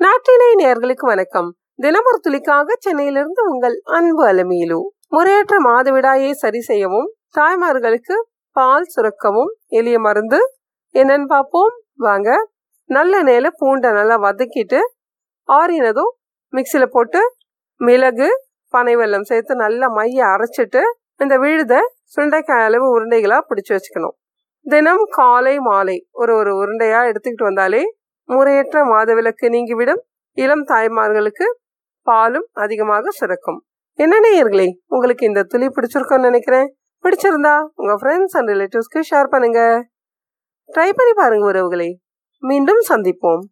நாட்டினை நேர்களுக்கு வணக்கம். தினமொரு துளிக்காக சென்னையிலிருந்து உங்கள் அன்பு அலமையிலு முறையற்ற மாதவிடாயை சரி செய்யவும் தாய்மார்களுக்கு பால் சுரக்கவும் எளிய மருந்து. என்னன்னு பார்ப்போம். வாங்க. நல்ல நேல பூண்டை நல்லா வதக்கிட்டு ஆறினதும் மிக்சியில் போட்டு மிளகு பனை வெல்லம் சேர்த்து நல்லா மைய அரைச்சிட்டு இந்த விழுதை சுண்டைக்காய் அளவு உருண்டைகளாக பிடிச்சி வச்சுக்கணும். தினம் காலை மாலை ஒரு ஒரு உருண்டையாக எடுத்துக்கிட்டு வந்தாலே முறையற்ற மாதவிலக்கு நீங்கிவிடும். இளம் தாய்மார்களுக்கு பாலும் அதிகமாக சுரக்கும். என்ன நேயர்களே உங்களுக்கு இந்த துளி பிடிச்சிருக்கோன்னு நினைக்கிறேன். பிடிச்சிருந்தா உங்க ஃப்ரெண்ட்ஸ் அண்ட் ரிலேட்டிவ்ஸ்க்கு ஷேர் பண்ணுங்க. ட்ரை பண்ணி பாருங்க உறவுகளை. மீண்டும் சந்திப்போம்.